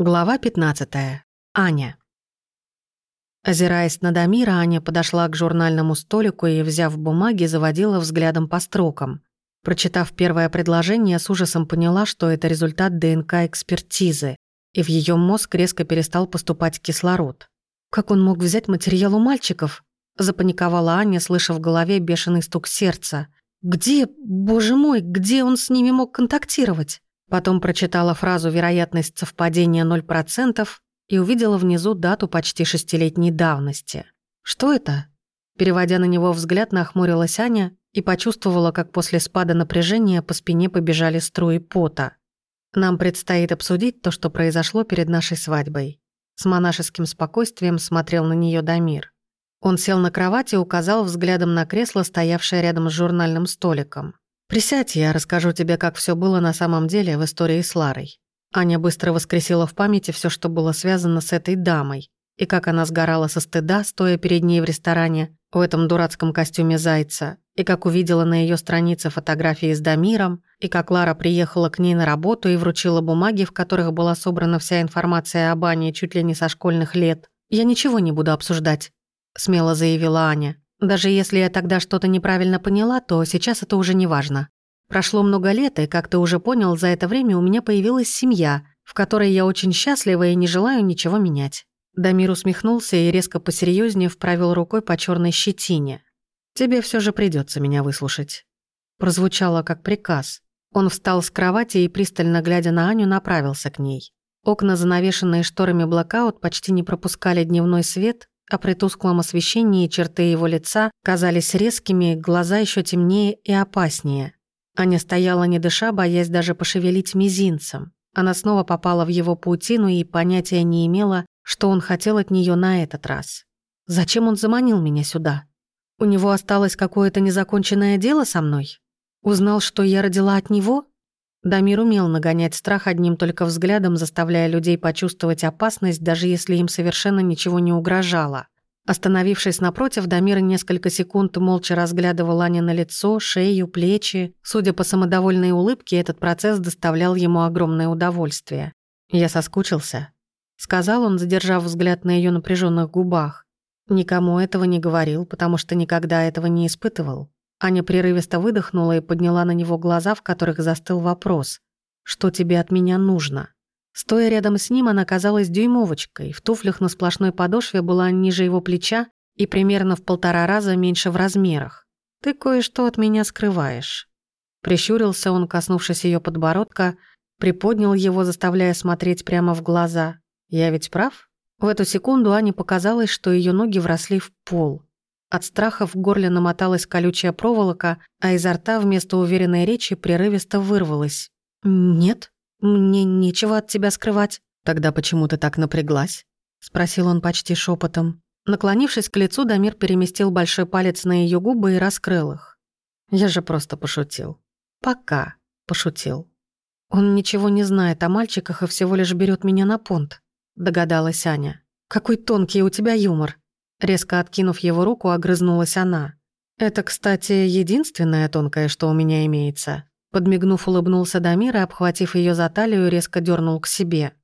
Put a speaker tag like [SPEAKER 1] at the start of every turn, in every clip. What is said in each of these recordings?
[SPEAKER 1] Глава 15. Аня. Озираясь на Дамира, Аня подошла к журнальному столику и, взяв бумаги, заводила взглядом по строкам. Прочитав первое предложение, с ужасом поняла, что это результат ДНК-экспертизы, и в ее мозг резко перестал поступать кислород. «Как он мог взять материал у мальчиков?» – запаниковала Аня, слыша в голове бешеный стук сердца. «Где, боже мой, где он с ними мог контактировать?» Потом прочитала фразу «вероятность совпадения 0%» и увидела внизу дату почти шестилетней давности. «Что это?» Переводя на него взгляд, нахмурилась Аня и почувствовала, как после спада напряжения по спине побежали струи пота. «Нам предстоит обсудить то, что произошло перед нашей свадьбой». С монашеским спокойствием смотрел на нее Дамир. Он сел на кровать и указал взглядом на кресло, стоявшее рядом с журнальным столиком. «Присядь, я расскажу тебе, как все было на самом деле в истории с Ларой». Аня быстро воскресила в памяти все, что было связано с этой дамой, и как она сгорала со стыда, стоя перед ней в ресторане в этом дурацком костюме зайца, и как увидела на ее странице фотографии с Дамиром, и как Лара приехала к ней на работу и вручила бумаги, в которых была собрана вся информация об Ане чуть ли не со школьных лет. «Я ничего не буду обсуждать», – смело заявила Аня. Даже если я тогда что-то неправильно поняла, то сейчас это уже не важно. Прошло много лет, и, как ты уже понял, за это время у меня появилась семья, в которой я очень счастлива и не желаю ничего менять». Дамир усмехнулся и резко посерьезнее вправил рукой по черной щетине. «Тебе все же придется меня выслушать». Прозвучало как приказ. Он встал с кровати и, пристально глядя на Аню, направился к ней. Окна, занавешенные шторами блокаут, почти не пропускали дневной свет, а при тусклом освещении черты его лица казались резкими, глаза еще темнее и опаснее. Аня стояла не дыша, боясь даже пошевелить мизинцем. Она снова попала в его паутину и понятия не имела, что он хотел от нее на этот раз. Зачем он заманил меня сюда? У него осталось какое-то незаконченное дело со мной? Узнал, что я родила от него? Дамир умел нагонять страх одним только взглядом, заставляя людей почувствовать опасность, даже если им совершенно ничего не угрожало. Остановившись напротив, Дамир несколько секунд молча разглядывал Ане на лицо, шею, плечи. Судя по самодовольной улыбке, этот процесс доставлял ему огромное удовольствие. «Я соскучился», — сказал он, задержав взгляд на ее напряженных губах. Никому этого не говорил, потому что никогда этого не испытывал. Аня прерывисто выдохнула и подняла на него глаза, в которых застыл вопрос. «Что тебе от меня нужно?» Стоя рядом с ним, она казалась дюймовочкой, в туфлях на сплошной подошве была ниже его плеча и примерно в полтора раза меньше в размерах. «Ты кое-что от меня скрываешь». Прищурился он, коснувшись ее подбородка, приподнял его, заставляя смотреть прямо в глаза. «Я ведь прав?» В эту секунду Ане показалось, что ее ноги вросли в пол – от страха в горле намоталась колючая проволока, а изо рта вместо уверенной речи прерывисто вырвалась. «Нет, мне нечего от тебя скрывать». «Тогда почему ты так напряглась?» — спросил он почти шепотом. Наклонившись к лицу, Дамир переместил большой палец на ее губы и раскрыл их. «Я же просто пошутил». «Пока пошутил». «Он ничего не знает о мальчиках и всего лишь берет меня на понт», — догадалась Аня. «Какой тонкий у тебя юмор!» Резко откинув его руку, огрызнулась она. «Это, кстати, единственное тонкое, что у меня имеется». Подмигнув, улыбнулся Дамир и, обхватив ее за талию, резко дернул к себе.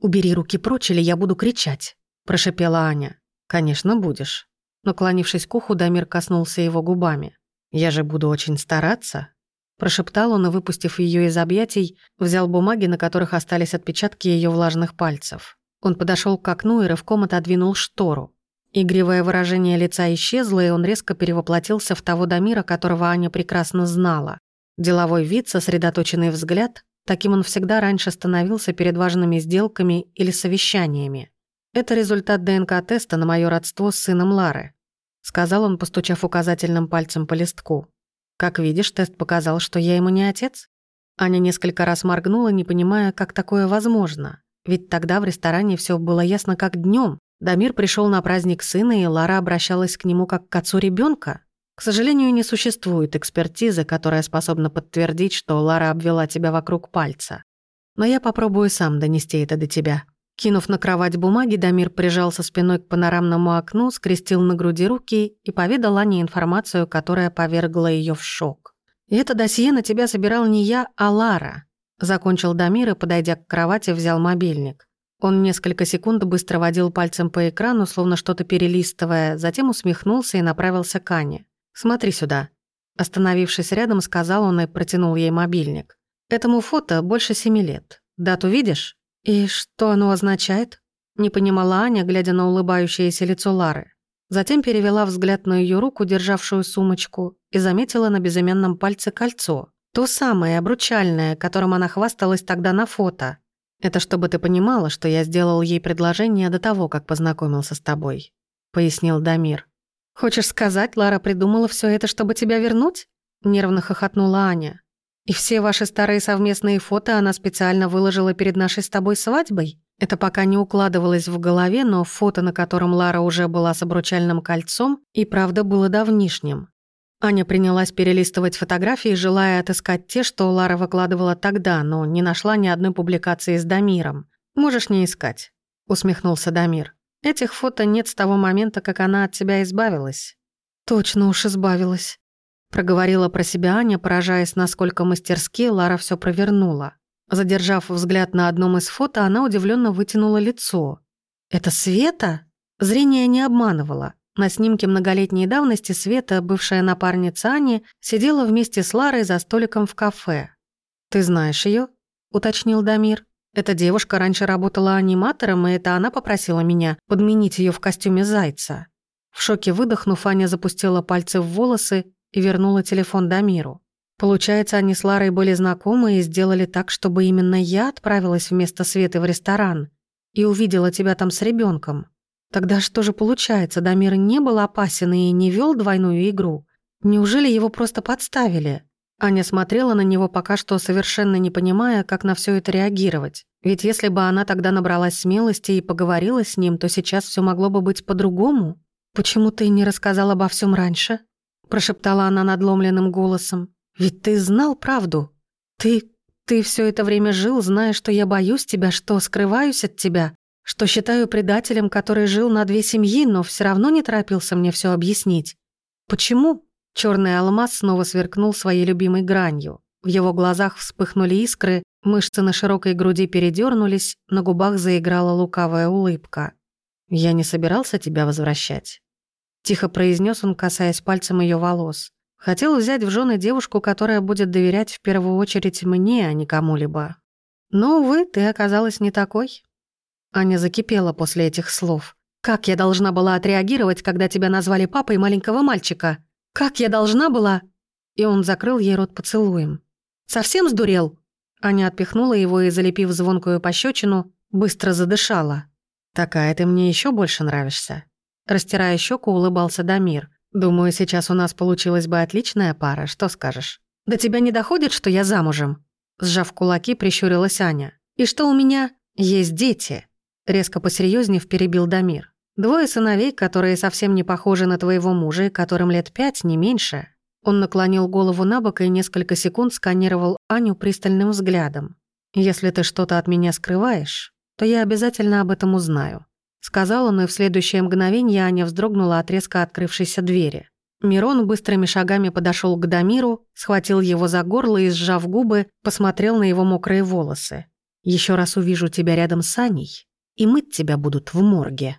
[SPEAKER 1] «Убери руки прочь, или я буду кричать», – прошепела Аня. «Конечно, будешь». Наклонившись к уху, Дамир коснулся его губами. «Я же буду очень стараться», – прошептал он и, выпустив ее из объятий, взял бумаги, на которых остались отпечатки ее влажных пальцев. Он подошел к окну и рывком отодвинул штору. Игривое выражение лица исчезло, и он резко перевоплотился в того Дамира, которого Аня прекрасно знала. Деловой вид, сосредоточенный взгляд, таким он всегда раньше становился перед важными сделками или совещаниями. «Это результат ДНК-теста на мое родство с сыном Лары», сказал он, постучав указательным пальцем по листку. «Как видишь, тест показал, что я ему не отец». Аня несколько раз моргнула, не понимая, как такое возможно. Ведь тогда в ресторане все было ясно как днем. Дамир пришел на праздник сына, и Лара обращалась к нему как к отцу ребенка. К сожалению, не существует экспертизы, которая способна подтвердить, что Лара обвела тебя вокруг пальца. Но я попробую сам донести это до тебя». Кинув на кровать бумаги, Дамир прижался спиной к панорамному окну, скрестил на груди руки и поведал Ане информацию, которая повергла ее в шок. «И это досье на тебя собирал не я, а Лара», — закончил Дамир и, подойдя к кровати, взял мобильник. Он несколько секунд быстро водил пальцем по экрану, словно что-то перелистывая, затем усмехнулся и направился к Ане. «Смотри сюда». Остановившись рядом, сказал он и протянул ей мобильник. «Этому фото больше семи лет. Дату видишь?» «И что оно означает?» Не понимала Аня, глядя на улыбающееся лицо Лары. Затем перевела взгляд на ее руку, державшую сумочку, и заметила на безымянном пальце кольцо. То самое, обручальное, которым она хвасталась тогда на фото – это чтобы ты понимала, что я сделал ей предложение до того, как познакомился с тобой», — пояснил Дамир. «Хочешь сказать, Лара придумала все это, чтобы тебя вернуть?» — нервно хохотнула Аня. «И все ваши старые совместные фото она специально выложила перед нашей с тобой свадьбой?» Это пока не укладывалось в голове, но фото, на котором Лара уже была с обручальным кольцом, и правда было давнишним. Аня принялась перелистывать фотографии, желая отыскать те, что Лара выкладывала тогда, но не нашла ни одной публикации с Дамиром. «Можешь не искать», — усмехнулся Дамир. «Этих фото нет с того момента, как она от тебя избавилась». «Точно уж избавилась», — проговорила про себя Аня, поражаясь, насколько мастерски Лара все провернула. Задержав взгляд на одном из фото, она удивленно вытянула лицо. «Это Света?» Зрение не обманывало. На снимке многолетней давности Света, бывшая напарница Ани, сидела вместе с Ларой за столиком в кафе. «Ты знаешь ее? уточнил Дамир. «Эта девушка раньше работала аниматором, и это она попросила меня подменить ее в костюме зайца». В шоке выдохнув, Аня запустила пальцы в волосы и вернула телефон Дамиру. Получается, они с Ларой были знакомы и сделали так, чтобы именно я отправилась вместо Светы в ресторан и увидела тебя там с ребенком. Тогда что же получается, Дамир не был опасен и не вел двойную игру? Неужели его просто подставили? Аня смотрела на него пока что совершенно не понимая, как на все это реагировать. Ведь если бы она тогда набралась смелости и поговорила с ним, то сейчас все могло бы быть по-другому. «Почему ты не рассказал обо всем раньше?» – прошептала она надломленным голосом. «Ведь ты знал правду. Ты... ты все это время жил, зная, что я боюсь тебя, что скрываюсь от тебя, что считаю предателем, который жил на две семьи, но все равно не торопился мне все объяснить. Почему? Черный алмаз снова сверкнул своей любимой гранью. В его глазах вспыхнули искры, мышцы на широкой груди передернулись, на губах заиграла лукавая улыбка. «Я не собирался тебя возвращать», — тихо произнес он, касаясь пальцем ее волос. «Хотел взять в жены девушку, которая будет доверять в первую очередь мне, а не кому-либо. Но, увы, ты оказалась не такой». Аня закипела после этих слов. «Как я должна была отреагировать, когда тебя назвали папой маленького мальчика? Как я должна была?» И он закрыл ей рот поцелуем. «Совсем сдурел?» Аня отпихнула его и, залепив звонкую пощечину, быстро задышала. «Такая ты мне еще больше нравишься». Растирая щеку, улыбался Дамир. «Думаю, сейчас у нас получилась бы отличная пара, что скажешь?» «До тебя не доходит, что я замужем?» Сжав кулаки, прищурилась Аня. «И что у меня? Есть дети!» Резко посерьезнее перебил Дамир. «Двое сыновей, которые совсем не похожи на твоего мужа, которым лет пять, не меньше». Он наклонил голову на бок и несколько секунд сканировал Аню пристальным взглядом. «Если ты что-то от меня скрываешь, то я обязательно об этом узнаю», — сказал он, и в следующее мгновение Аня вздрогнула от резко открывшейся двери. Мирон быстрыми шагами подошел к Дамиру, схватил его за горло и, сжав губы, посмотрел на его мокрые волосы. Еще раз увижу тебя рядом с Аней, и мыть тебя будут в морге.